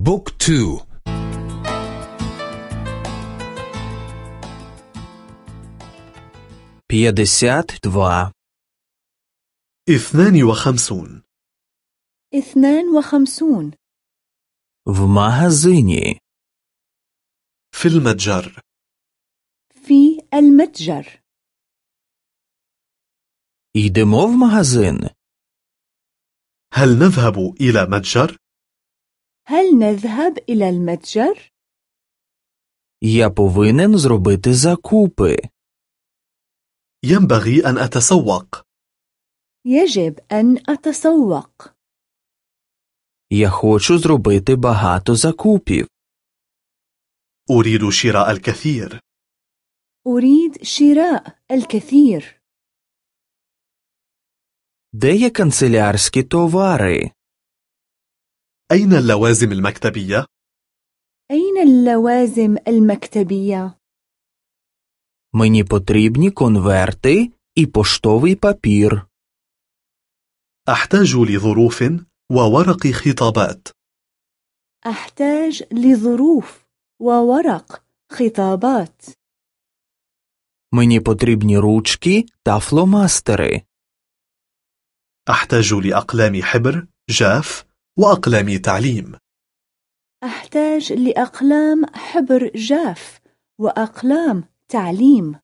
بوك تو بيدسات دوا اثنان وخمسون اثنان وخمسون в магазині في المتجر في المتجر йдемо в магазин هل نذهب إلى متجر؟ هل نذهب إلى المتجر؟ я повинен зробити закупи ينبغي أن أتسوق يجب أن أتسوق я хочу зробити багато закупів أريد شراء الكثير أريد شراء الكثير де є канцелярські товари أين اللوازم المكتبية؟ أين اللوازم المكتبية؟ мені потрібні конверти і поштовий папір أحتاج لظروف وورق خطابات أحتاج لظروف وورق خطابات мені потрібні ручки та фломастери أحتاج لأقلام حبر جاف وأقلام تعليم أحتاج لأقلام حبر جاف وأقلام تعليم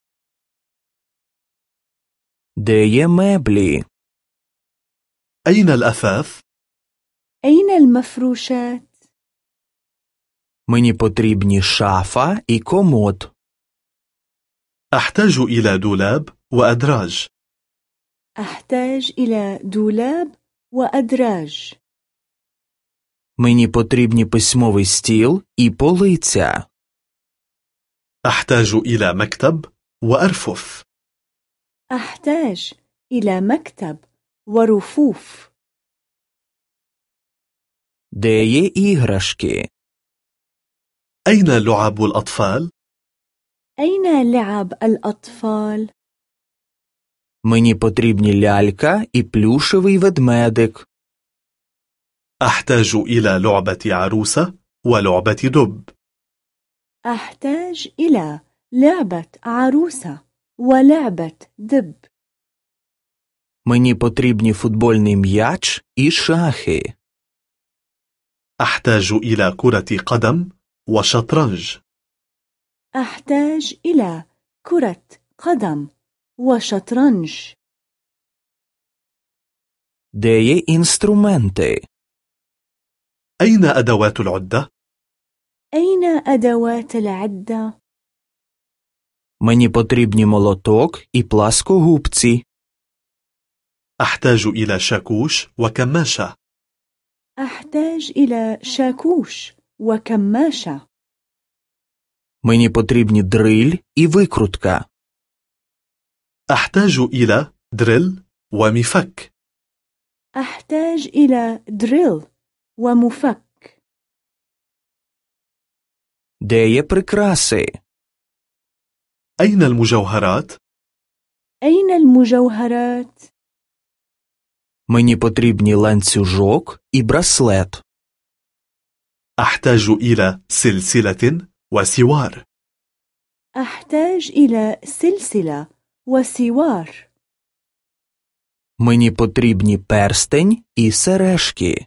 де є меблі أين الأثاث؟ أين المفروشات؟ мені потрібні шафа і комод أحتاج إلى دولاب وأدراج أحتاج إلى دولاب وأدراج мені потрібні письмовий стіл і полиця أحتاج إلى مكتب وأرفف أحتاج إلى مكتب ورفوف де є іграшки أين لعب الأطفال؟ أين لعب الأطفال؟ мені потрібні лялька і плюшевий ведмедик أحتاج إلى لعبة عروسة ولعبة دب أحتاج إلى لعبة عروسة ولعبة دب мені потрібні футбольний м'яч і шахи أحتاج إلى كرة قدم وشطرنج أحتاج إلى كرة قدم وشطرنج де є інструменти أين أدوات العدة؟ أين أدوات العدة؟ мені потрібні молоток і пласкогубці أحتاج إلى شاكوش وكماشة أحتاج إلى شاكوش وكماشة мені потрібні дриль і викрутка أحتاج إلى دريل ومفك أحتاج إلى دريل ومفك де є прикраси أين المجوهرات؟ أين المجوهرات؟ мені потрібні ланцюжок і браслет أحتاج إلى سلسلة وسوار أحتاج إلى سلسلة وسوار мені потрібні перстень і сережки